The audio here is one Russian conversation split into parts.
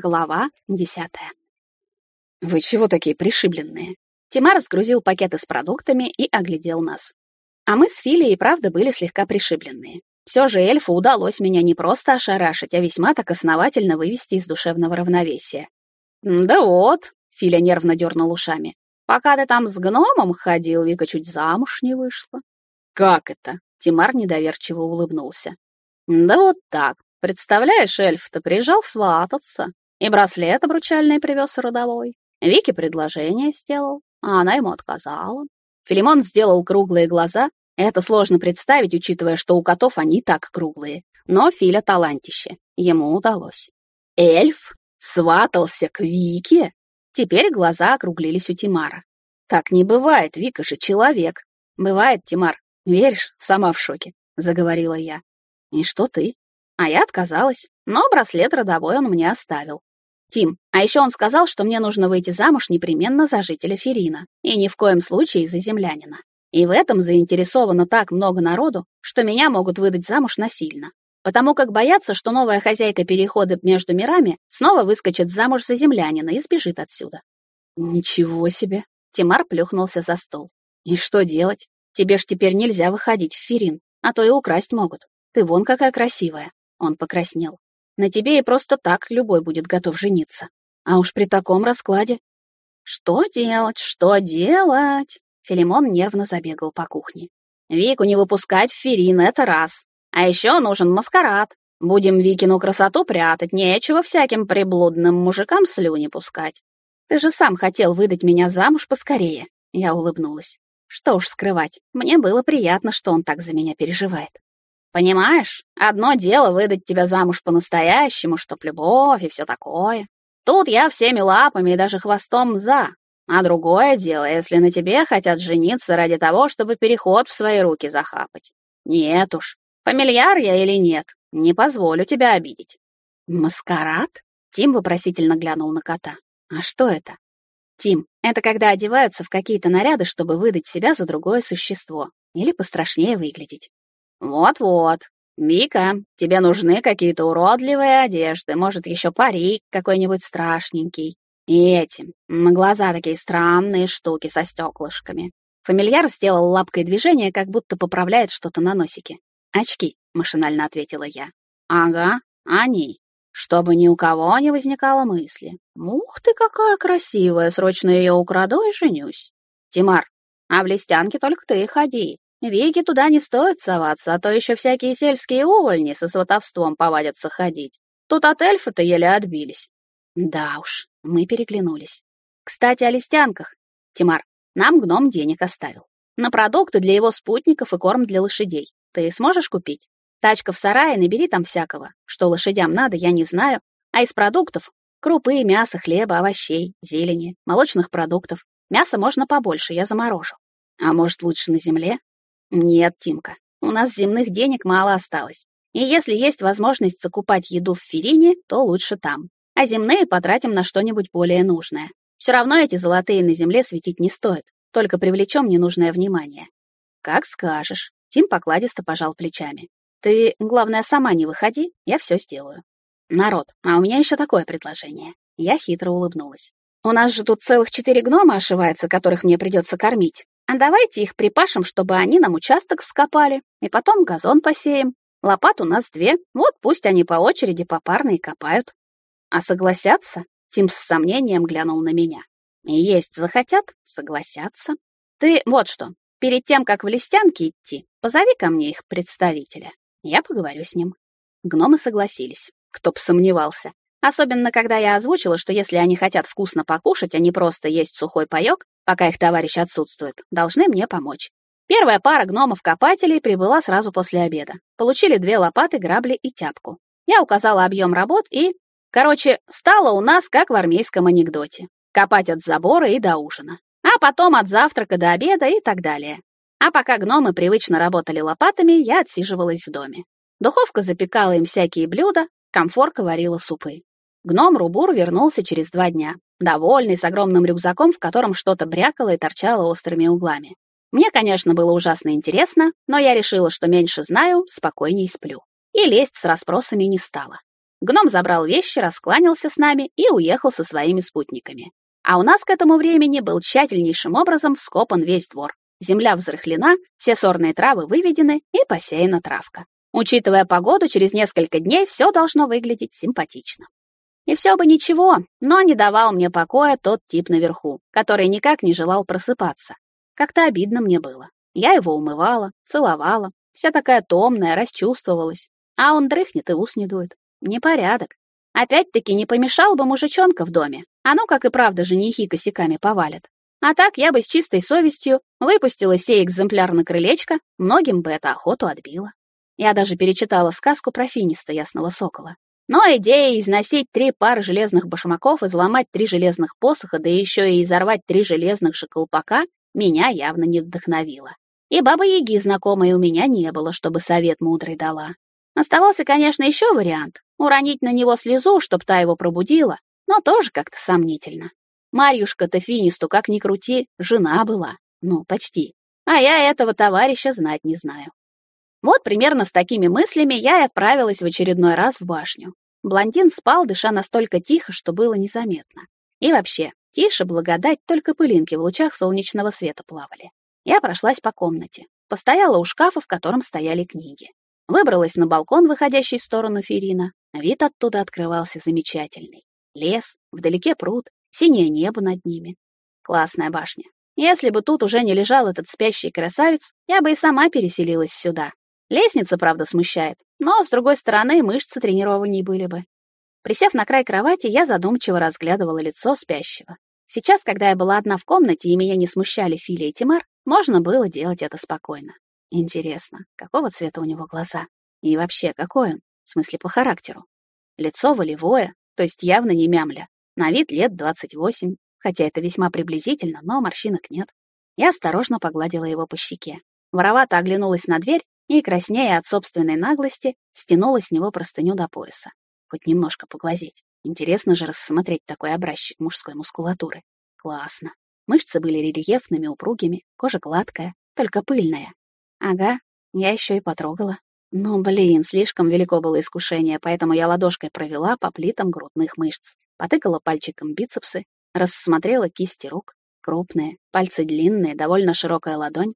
Глава десятая. «Вы чего такие пришибленные?» Тимар сгрузил пакеты с продуктами и оглядел нас. А мы с Филей и правда были слегка пришибленные. Все же эльфу удалось меня не просто ошарашить, а весьма так основательно вывести из душевного равновесия. «Да вот», — Филя нервно дернул ушами, «пока ты там с гномом ходил, Вика чуть замуж не вышла». «Как это?» — Тимар недоверчиво улыбнулся. «Да вот так. Представляешь, эльф-то приезжал свататься, и браслет обручальный привез родовой. Вике предложение сделал, а она ему отказала. Филимон сделал круглые глаза. Это сложно представить, учитывая, что у котов они так круглые. Но Филя талантище. Ему удалось. Эльф сватался к Вике? Теперь глаза округлились у Тимара. Так не бывает, Вика же человек. Бывает, Тимар. Веришь? Сама в шоке, заговорила я. И что ты? А я отказалась, но браслет родовой он мне оставил. Тим, а еще он сказал, что мне нужно выйти замуж непременно за жителя Ферина, и ни в коем случае за землянина. И в этом заинтересовано так много народу, что меня могут выдать замуж насильно. Потому как боятся, что новая хозяйка перехода между мирами снова выскочит замуж за землянина и сбежит отсюда. Ничего себе. Тимар плюхнулся за стол. И что делать? Тебе ж теперь нельзя выходить в Ферин, а то и украсть могут. Ты вон какая красивая. Он покраснел. На тебе и просто так любой будет готов жениться. А уж при таком раскладе... Что делать, что делать? Филимон нервно забегал по кухне. Вику не выпускать в Ферин, это раз. А еще нужен маскарад. Будем Викину красоту прятать, нечего всяким приблудным мужикам слюни пускать. Ты же сам хотел выдать меня замуж поскорее. Я улыбнулась. Что уж скрывать, мне было приятно, что он так за меня переживает. Понимаешь, одно дело выдать тебя замуж по-настоящему, чтоб любовь и все такое. Тут я всеми лапами и даже хвостом за. А другое дело, если на тебе хотят жениться ради того, чтобы переход в свои руки захапать. Нет уж, фамильяр я или нет, не позволю тебя обидеть. Маскарад? Тим вопросительно глянул на кота. А что это? Тим, это когда одеваются в какие-то наряды, чтобы выдать себя за другое существо или пострашнее выглядеть. «Вот-вот. Мика, тебе нужны какие-то уродливые одежды, может, еще парик какой-нибудь страшненький. И этим, на глаза такие странные штуки со стеклышками». Фамильяр сделал лапкой движение, как будто поправляет что-то на носике. «Очки», — машинально ответила я. «Ага, они. Чтобы ни у кого не возникало мысли. Ух ты, какая красивая, срочно ее украду и женюсь. Тимар, а в листянке только ты ходи. Веки туда не стоит соваться, а то еще всякие сельские увольни со сватовством повадятся ходить. Тут от эльфа-то еле отбились. Да уж, мы переглянулись. Кстати, о листянках. Тимар, нам гном денег оставил. На продукты для его спутников и корм для лошадей. Ты сможешь купить? Тачка в сарае, набери там всякого. Что лошадям надо, я не знаю. А из продуктов — крупы, мясо, хлеба, овощей, зелени, молочных продуктов. Мясо можно побольше, я заморожу. А может, лучше на земле? Нет, Тимка, у нас земных денег мало осталось. И если есть возможность закупать еду в Ферине, то лучше там. А земные потратим на что-нибудь более нужное. Все равно эти золотые на земле светить не стоит, только привлечем ненужное внимание. Как скажешь. Тим покладисто пожал плечами. Ты, главное, сама не выходи, я все сделаю. Народ, а у меня еще такое предложение. Я хитро улыбнулась. У нас же тут целых четыре гнома ошивается, которых мне придется кормить. А давайте их припашем, чтобы они нам участок вскопали, и потом газон посеем. Лопат у нас две, вот пусть они по очереди попарно и копают. А согласятся? Тим с сомнением глянул на меня. Есть захотят, согласятся. Ты вот что, перед тем, как в листянки идти, позови ко мне их представителя. Я поговорю с ним. Гномы согласились. Кто б сомневался. Особенно, когда я озвучила, что если они хотят вкусно покушать, а не просто есть сухой паёк, пока их товарищ отсутствует, должны мне помочь. Первая пара гномов-копателей прибыла сразу после обеда. Получили две лопаты, грабли и тяпку. Я указала объем работ и... Короче, стало у нас как в армейском анекдоте. Копать от забора и до ужина. А потом от завтрака до обеда и так далее. А пока гномы привычно работали лопатами, я отсиживалась в доме. Духовка запекала им всякие блюда, комфорка варила супы. Гном Рубур вернулся через два дня довольный, с огромным рюкзаком, в котором что-то брякало и торчало острыми углами. Мне, конечно, было ужасно интересно, но я решила, что меньше знаю, спокойней сплю. И лезть с расспросами не стала. Гном забрал вещи, раскланялся с нами и уехал со своими спутниками. А у нас к этому времени был тщательнейшим образом вскопан весь двор. Земля взрыхлена, все сорные травы выведены и посеяна травка. Учитывая погоду, через несколько дней все должно выглядеть симпатично. И все бы ничего, но не давал мне покоя тот тип наверху, который никак не желал просыпаться. Как-то обидно мне было. Я его умывала, целовала, вся такая томная, расчувствовалась. А он дрыхнет и ус не дует. Непорядок. Опять-таки не помешал бы мужичонка в доме. А ну, как и правда, женихи косяками повалят. А так я бы с чистой совестью выпустила сей экземпляр на крылечко, многим бы это охоту отбила. Я даже перечитала сказку про финиста ясного сокола. Но идея износить три пары железных башмаков, изломать три железных посоха, да еще и изорвать три железных же колпака, меня явно не вдохновила. И баба-яги знакомой у меня не было, чтобы совет мудрый дала. Оставался, конечно, еще вариант — уронить на него слезу, чтоб та его пробудила, но тоже как-то сомнительно. Марьюшка-то Финисту, как ни крути, жена была. Ну, почти. А я этого товарища знать не знаю. Вот примерно с такими мыслями я и отправилась в очередной раз в башню. Блондин спал, дыша настолько тихо, что было незаметно. И вообще, тише благодать, только пылинки в лучах солнечного света плавали. Я прошлась по комнате, постояла у шкафа, в котором стояли книги. Выбралась на балкон, выходящий в сторону Ферина. Вид оттуда открывался замечательный. Лес, вдалеке пруд, синее небо над ними. Классная башня. Если бы тут уже не лежал этот спящий красавец, я бы и сама переселилась сюда, Лестница, правда, смущает, но, с другой стороны, мышцы тренированней были бы. Присев на край кровати, я задумчиво разглядывала лицо спящего. Сейчас, когда я была одна в комнате и меня не смущали Филя и Тимар, можно было делать это спокойно. Интересно, какого цвета у него глаза? И вообще, какой он? В смысле, по характеру? Лицо волевое, то есть явно не мямля. На вид лет 28, хотя это весьма приблизительно, но морщинок нет. Я осторожно погладила его по щеке. Воровато оглянулась на дверь и, краснея от собственной наглости, стянула с него простыню до пояса. Хоть немножко поглазеть. Интересно же рассмотреть такой образчик мужской мускулатуры. Классно. Мышцы были рельефными, упругими, кожа гладкая, только пыльная. Ага, я еще и потрогала. Но, блин, слишком велико было искушение, поэтому я ладошкой провела по плитам грудных мышц, потыкала пальчиком бицепсы, рассмотрела кисти рук, крупные, пальцы длинные, довольно широкая ладонь,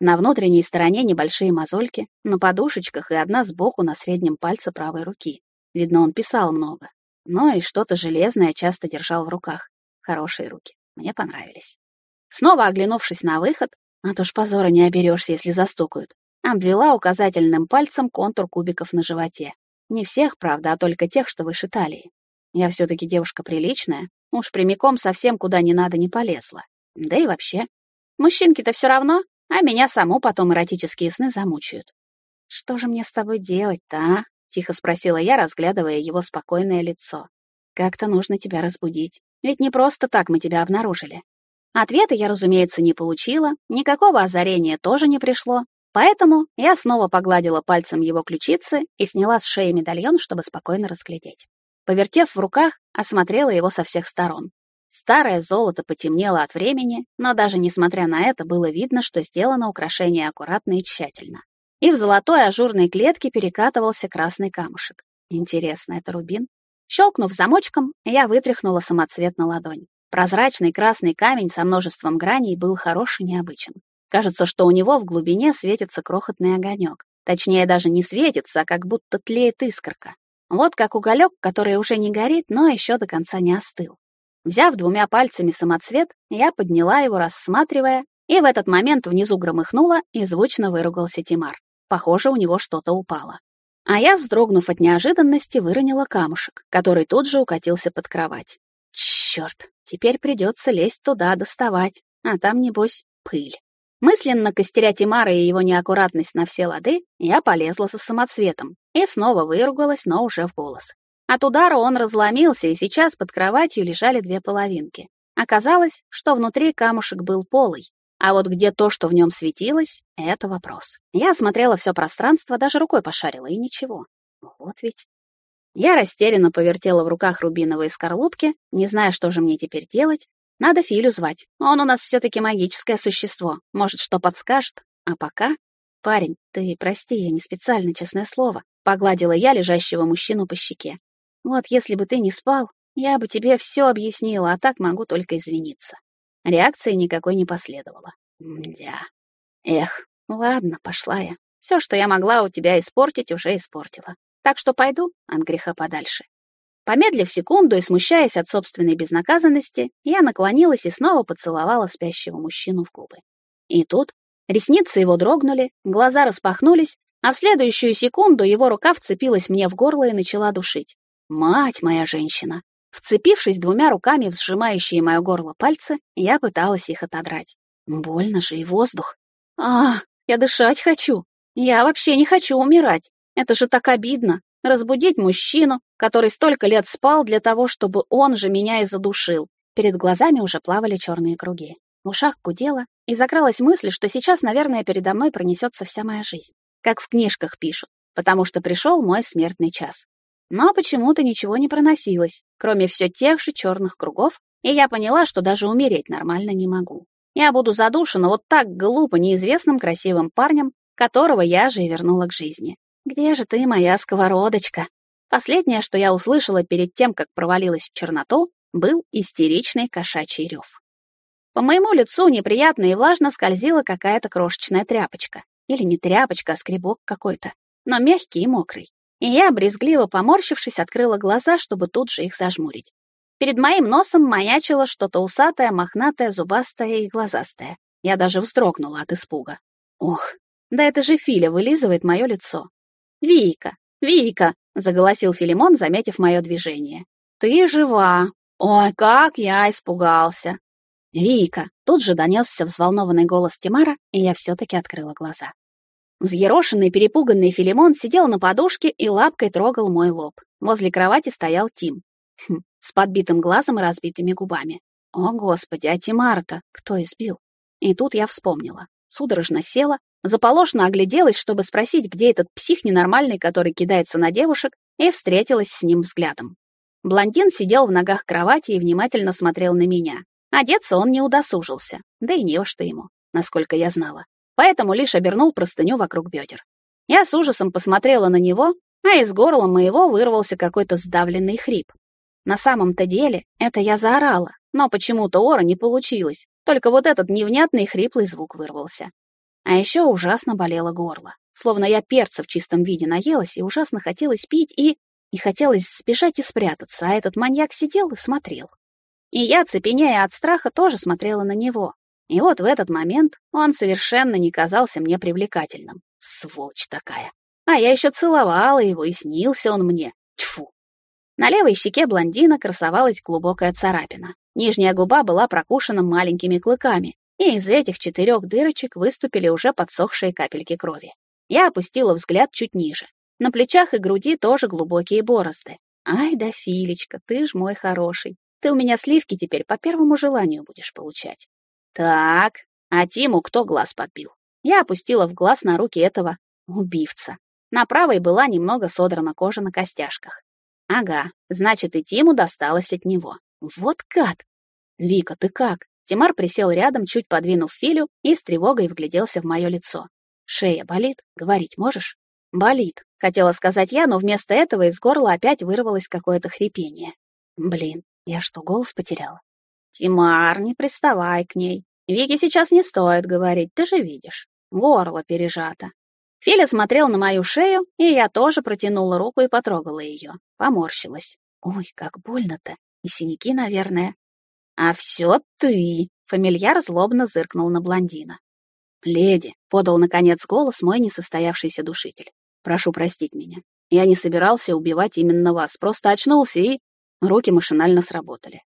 на внутренней стороне небольшие мозольки, на подушечках и одна сбоку на среднем пальце правой руки. Видно, он писал много. Ну и что-то железное часто держал в руках. Хорошие руки. Мне понравились. Снова оглянувшись на выход, а то ж позора не оберешься, если застукают, обвела указательным пальцем контур кубиков на животе. Не всех, правда, а только тех, что выше талии. Я все-таки девушка приличная, уж прямиком совсем куда не надо не полезла. Да и вообще. Мужчинки-то все равно а меня саму потом эротические сны замучают. «Что же мне с тобой делать-то, а?» — тихо спросила я, разглядывая его спокойное лицо. «Как-то нужно тебя разбудить. Ведь не просто так мы тебя обнаружили». Ответа я, разумеется, не получила, никакого озарения тоже не пришло, поэтому я снова погладила пальцем его ключицы и сняла с шеи медальон, чтобы спокойно разглядеть. Повертев в руках, осмотрела его со всех сторон. Старое золото потемнело от времени, но даже несмотря на это было видно, что сделано украшение аккуратно и тщательно. И в золотой ажурной клетке перекатывался красный камушек. Интересно, это рубин? Щелкнув замочком, я вытряхнула самоцвет на ладонь. Прозрачный красный камень со множеством граней был хорош и необычен. Кажется, что у него в глубине светится крохотный огонек. Точнее, даже не светится, а как будто тлеет искорка. Вот как уголек, который уже не горит, но еще до конца не остыл. Взяв двумя пальцами самоцвет, я подняла его, рассматривая, и в этот момент внизу громыхнуло и звучно выругался Тимар. Похоже, у него что-то упало. А я, вздрогнув от неожиданности, выронила камушек, который тут же укатился под кровать. Черт, теперь придется лезть туда, доставать, а там, небось, пыль. Мысленно костеря Тимара и его неаккуратность на все лады, я полезла за самоцветом и снова выругалась, но уже в голос. От удара он разломился, и сейчас под кроватью лежали две половинки. Оказалось, что внутри камушек был полый, а вот где то, что в нем светилось, — это вопрос. Я осмотрела все пространство, даже рукой пошарила, и ничего. Вот ведь. Я растерянно повертела в руках рубиновые скорлупки, не зная, что же мне теперь делать. Надо Филю звать. Он у нас все-таки магическое существо. Может, что подскажет. А пока... Парень, ты прости, я не специально, честное слово. Погладила я лежащего мужчину по щеке. Вот если бы ты не спал, я бы тебе все объяснила, а так могу только извиниться. Реакции никакой не последовало. Мдя. Эх, ладно, пошла я. Все, что я могла у тебя испортить, уже испортила. Так что пойду от греха подальше. Помедлив секунду и смущаясь от собственной безнаказанности, я наклонилась и снова поцеловала спящего мужчину в губы. И тут ресницы его дрогнули, глаза распахнулись, а в следующую секунду его рука вцепилась мне в горло и начала душить. Мать моя женщина! Вцепившись двумя руками в сжимающие мое горло пальцы, я пыталась их отодрать. Больно же и воздух. А, я дышать хочу. Я вообще не хочу умирать. Это же так обидно. Разбудить мужчину, который столько лет спал для того, чтобы он же меня и задушил. Перед глазами уже плавали черные круги. В ушах гудело, и закралась мысль, что сейчас, наверное, передо мной пронесется вся моя жизнь. Как в книжках пишут, потому что пришел мой смертный час. Но почему-то ничего не проносилось, кроме все тех же черных кругов, и я поняла, что даже умереть нормально не могу. Я буду задушена вот так глупо неизвестным красивым парнем, которого я же и вернула к жизни. Где же ты, моя сковородочка? Последнее, что я услышала перед тем, как провалилась в черноту, был истеричный кошачий рев. По моему лицу неприятно и влажно скользила какая-то крошечная тряпочка. Или не тряпочка, а скребок какой-то, но мягкий и мокрый. И я, брезгливо поморщившись, открыла глаза, чтобы тут же их зажмурить. Перед моим носом маячило что-то усатое, мохнатое, зубастое и глазастое. Я даже вздрогнула от испуга. Ох, да это же Филя вылизывает мое лицо. «Вика! Вика!» — заголосил Филимон, заметив мое движение. «Ты жива! Ой, как я испугался!» «Вика!» — тут же донесся взволнованный голос Тимара, и я все-таки открыла глаза. Взъерошенный, перепуганный Филимон сидел на подушке и лапкой трогал мой лоб. Возле кровати стоял Тим. Хм, с подбитым глазом и разбитыми губами. О, Господи, а Тимара-то кто избил? И тут я вспомнила. Судорожно села, заполошно огляделась, чтобы спросить, где этот псих ненормальный, который кидается на девушек, и встретилась с ним взглядом. Блондин сидел в ногах кровати и внимательно смотрел на меня. Одеться он не удосужился, да и не что ему, насколько я знала. Поэтому лишь обернул простыню вокруг бедер. Я с ужасом посмотрела на него, а из горла моего вырвался какой-то сдавленный хрип. На самом-то деле это я заорала, но почему-то ора не получилось, только вот этот невнятный хриплый звук вырвался. А еще ужасно болело горло, словно я перца в чистом виде наелась и ужасно хотелось пить и... И хотелось сбежать и спрятаться, а этот маньяк сидел и смотрел. И я, цепенея от страха, тоже смотрела на него. И вот в этот момент он совершенно не казался мне привлекательным. Сволочь такая. А я еще целовала его, и снился он мне. Тьфу. На левой щеке блондина красовалась глубокая царапина. Нижняя губа была прокушена маленькими клыками, и из этих четырех дырочек выступили уже подсохшие капельки крови. Я опустила взгляд чуть ниже. На плечах и груди тоже глубокие борозды. Ай да, Филечка, ты ж мой хороший. Ты у меня сливки теперь по первому желанию будешь получать. Так, а Тиму кто глаз подбил? Я опустила в глаз на руки этого убивца. На правой была немного содрана кожа на костяшках. Ага, значит, и Тиму досталось от него. Вот гад! Вика, ты как? Тимар присел рядом, чуть подвинув Филю, и с тревогой вгляделся в мое лицо. Шея болит? Говорить можешь? Болит, хотела сказать я, но вместо этого из горла опять вырвалось какое-то хрипение. Блин, я что, голос потеряла? Тимар, не приставай к ней. Вике сейчас не стоит говорить, ты же видишь. Горло пережато. Филя смотрел на мою шею, и я тоже протянула руку и потрогала ее. Поморщилась. Ой, как больно-то. И синяки, наверное. А все ты, фамильяр злобно зыркнул на блондина. «Леди», — подал, наконец, голос мой несостоявшийся душитель. «Прошу простить меня. Я не собирался убивать именно вас, просто очнулся и...» Руки машинально сработали.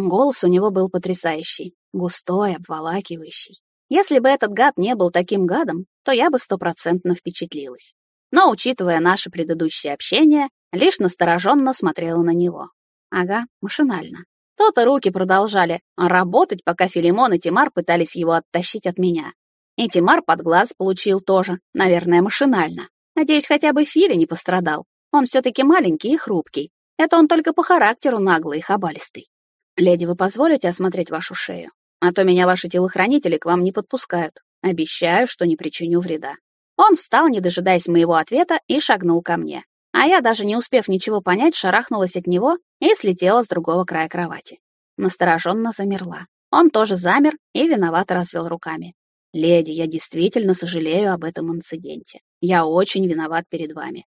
Голос у него был потрясающий, густой, обволакивающий. Если бы этот гад не был таким гадом, то я бы стопроцентно впечатлилась. Но, учитывая наше предыдущее общение, лишь настороженно смотрела на него. Ага, машинально. То-то руки продолжали работать, пока Филимон и Тимар пытались его оттащить от меня. И Тимар под глаз получил тоже, наверное, машинально. Надеюсь, хотя бы Филя не пострадал. Он все-таки маленький и хрупкий. Это он только по характеру наглый и хабалистый. «Леди, вы позволите осмотреть вашу шею? А то меня ваши телохранители к вам не подпускают. Обещаю, что не причиню вреда». Он встал, не дожидаясь моего ответа, и шагнул ко мне. а я, даже не успев ничего понять, шарахнулась от него и слетела с другого края кровати. Настороженно замерла. Он тоже замер и виновато развел руками. «Леди, я действительно сожалею об этом инциденте. Я очень виноват перед вами.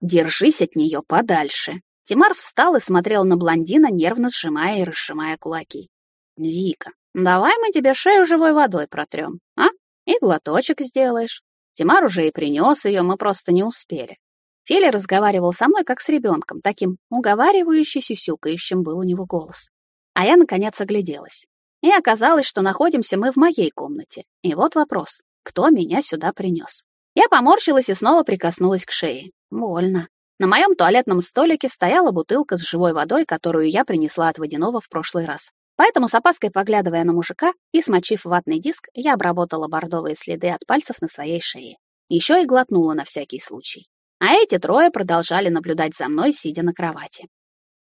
Держись от нее подальше». Тимар встал и смотрел на блондина, нервно сжимая и разжимая кулаки. «Вика, давай мы тебе шею живой водой протрем, а? И глоточек сделаешь. Тимар уже и принес ее, мы просто не успели. Фили разговаривал со мной, как с ребенком, таким уговаривающим, сюсюкающим был у него голос. А я, наконец, огляделась. И оказалось, что находимся мы в моей комнате. И вот вопрос, кто меня сюда принес? Я поморщилась и снова прикоснулась к шее. Больно. На моем туалетном столике стояла бутылка с живой водой, которую я принесла от водяного в прошлый раз. Поэтому с опаской поглядывая на мужика и смочив ватный диск, я обработала бордовые следы от пальцев на своей шее. Еще и глотнула на всякий случай. А эти трое продолжали наблюдать за мной, сидя на кровати.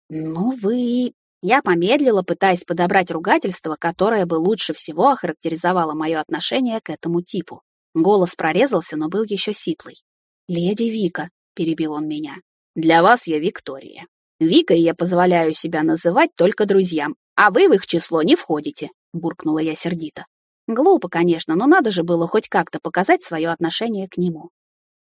«Ну вы...» Я помедлила, пытаясь подобрать ругательство, которое бы лучше всего охарактеризовало мое отношение к этому типу. Голос прорезался, но был еще сиплый. «Леди Вика», — перебил он меня, — «для вас я Виктория. Викой я позволяю себя называть только друзьям, а вы в их число не входите», — буркнула я сердито. Глупо, конечно, но надо же было хоть как-то показать свое отношение к нему.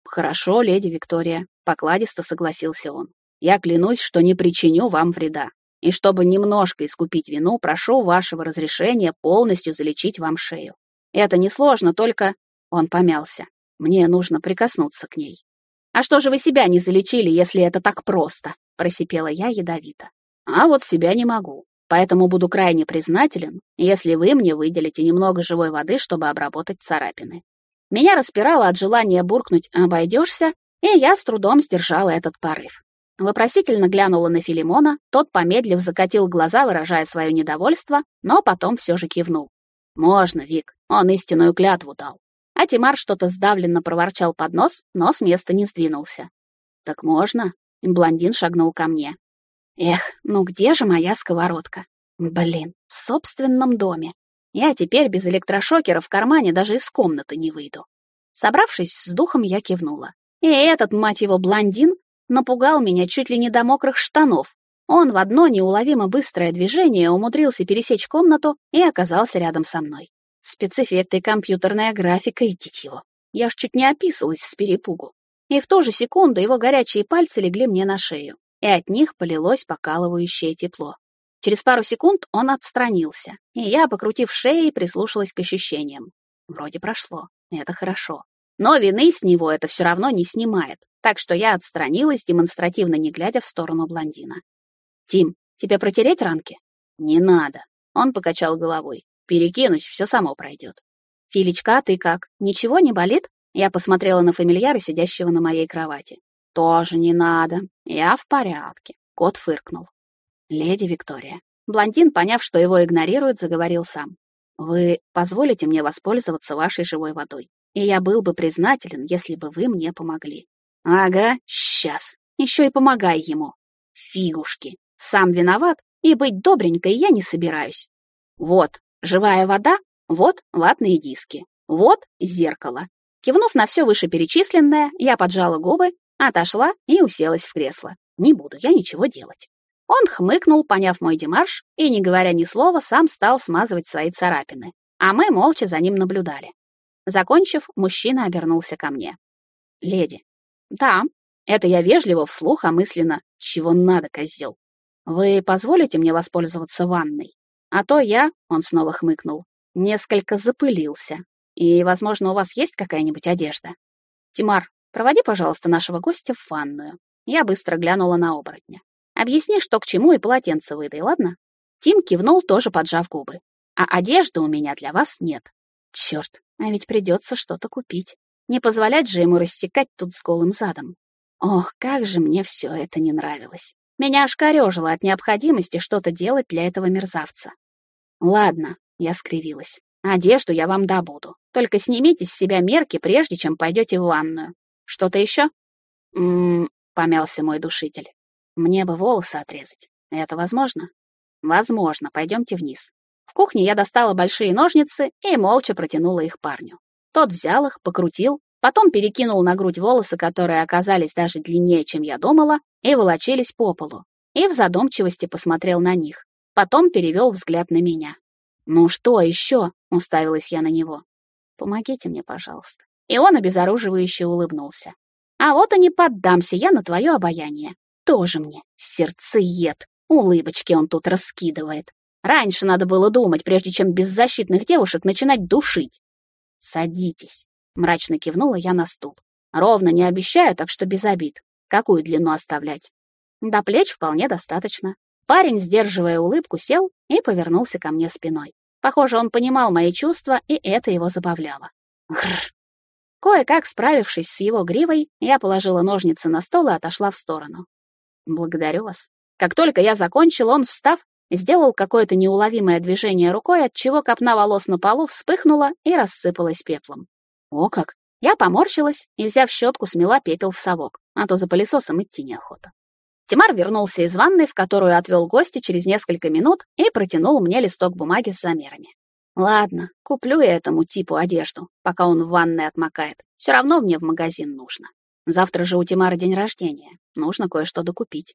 «Хорошо, леди Виктория», — покладисто согласился он. «Я клянусь, что не причиню вам вреда. И чтобы немножко искупить вину, прошу вашего разрешения полностью залечить вам шею. Это несложно, только...» Он помялся. «Мне нужно прикоснуться к ней». «А что же вы себя не залечили, если это так просто?» — просипела я ядовито. «А вот себя не могу. Поэтому буду крайне признателен, если вы мне выделите немного живой воды, чтобы обработать царапины. Меня распирало от желания буркнуть «обойдешься», и я с трудом сдержала этот порыв. Вопросительно глянула на Филимона, тот, помедлив, закатил глаза, выражая свое недовольство, но потом все же кивнул. «Можно, Вик, он истинную клятву дал». А Тимар что-то сдавленно проворчал под нос, но с места не сдвинулся. «Так можно?» — блондин шагнул ко мне. «Эх, ну где же моя сковородка? Блин, в собственном доме. Я теперь без электрошокера в кармане даже из комнаты не выйду. Собравшись с духом, я кивнула. И этот, мать его, блондин напугал меня чуть ли не до мокрых штанов. Он в одно неуловимо быстрое движение умудрился пересечь комнату и оказался рядом со мной. Спецэффекты, компьютерная графика, идите его. Я ж чуть не описалась с перепугу. И в ту же секунду его горячие пальцы легли мне на шею, и от них полилось покалывающее тепло. Через пару секунд он отстранился, и я, покрутив шеей, прислушалась к ощущениям. Вроде прошло, это хорошо. Но вины с него это все равно не снимает, так что я отстранилась, демонстративно не глядя в сторону блондина. «Тим, тебе протереть ранки?» «Не надо», — он покачал головой. «Перекинусь, все само пройдет». «Филечка, ты как? Ничего не болит?» Я посмотрела на фамильяра, сидящего на моей кровати. «Тоже не надо. Я в порядке», — кот фыркнул. «Леди Виктория». Блондин, поняв, что его игнорируют, заговорил сам. «Вы позволите мне воспользоваться вашей живой водой, и я был бы признателен, если бы вы мне помогли». «Ага, сейчас. Еще и помогай ему. Фигушки. Сам виноват, и быть добренькой я не собираюсь. Вот, живая вода, вот ватные диски, вот зеркало». Кивнув на все вышеперечисленное, я поджала губы, отошла и уселась в кресло. Не буду я ничего делать. Он хмыкнул, поняв мой демарш, и, не говоря ни слова, сам стал смазывать свои царапины, а мы молча за ним наблюдали. Закончив, мужчина обернулся ко мне. «Леди». «Да». Это я вежливо вслух, а мысленно «Чего надо, козел?» «Вы позволите мне воспользоваться ванной? А то я...» — он снова хмыкнул. «Несколько запылился. И, возможно, у вас есть какая-нибудь одежда? Тимар, проводи, пожалуйста, нашего гостя в ванную». Я быстро глянула на оборотня. Объясни, что к чему, и полотенце выдай, ладно?» Тим кивнул, тоже поджав губы. «А одежды у меня для вас нет». Черт, а ведь придется что-то купить. Не позволять же ему рассекать тут с голым задом. Ох, как же мне все это не нравилось. Меня аж корежило от необходимости что-то делать для этого мерзавца. «Ладно», — я скривилась. «Одежду я вам добуду. Только снимите с себя мерки, прежде чем пойдете в ванную. Что-то еще?» «М-м-м», помялся мой душитель. Мне бы волосы отрезать. Это возможно? Возможно. Пойдемте вниз. В кухне я достала большие ножницы и молча протянула их парню. Тот взял их, покрутил, Потом перекинул на грудь волосы, которые оказались даже длиннее, чем я думала, и волочились по полу. И в задумчивости посмотрел на них. Потом перевел взгляд на меня. «Ну что еще?» — уставилась я на него. «Помогите мне, пожалуйста». И он обезоруживающе улыбнулся. «А вот и не поддамся я на твое обаяние. Тоже мне сердцеед. Улыбочки он тут раскидывает. Раньше надо было думать, прежде чем беззащитных девушек начинать душить. «Садитесь», — мрачно кивнула я на стул. «Ровно не обещаю, так что без обид. Какую длину оставлять?» До плеч вполне достаточно. Парень, сдерживая улыбку, сел и повернулся ко мне спиной. Похоже, он понимал мои чувства, и это его забавляло. Гррр. Кое-как справившись с его гривой, я положила ножницы на стол и отошла в сторону. «Благодарю вас». Как только я закончил, он, встав, сделал какое-то неуловимое движение рукой, от чего копна волос на полу вспыхнула и рассыпалась пеплом. О как! Я поморщилась и, взяв щетку, смела пепел в совок, а то за пылесосом идти неохота. Тимар вернулся из ванной, в которую отвел гостя через несколько минут, и протянул мне листок бумаги с замерами. Ладно, куплю я этому типу одежду, пока он в ванной отмокает. Все равно мне в магазин нужно. Завтра же у Тимара день рождения. Нужно кое-что докупить.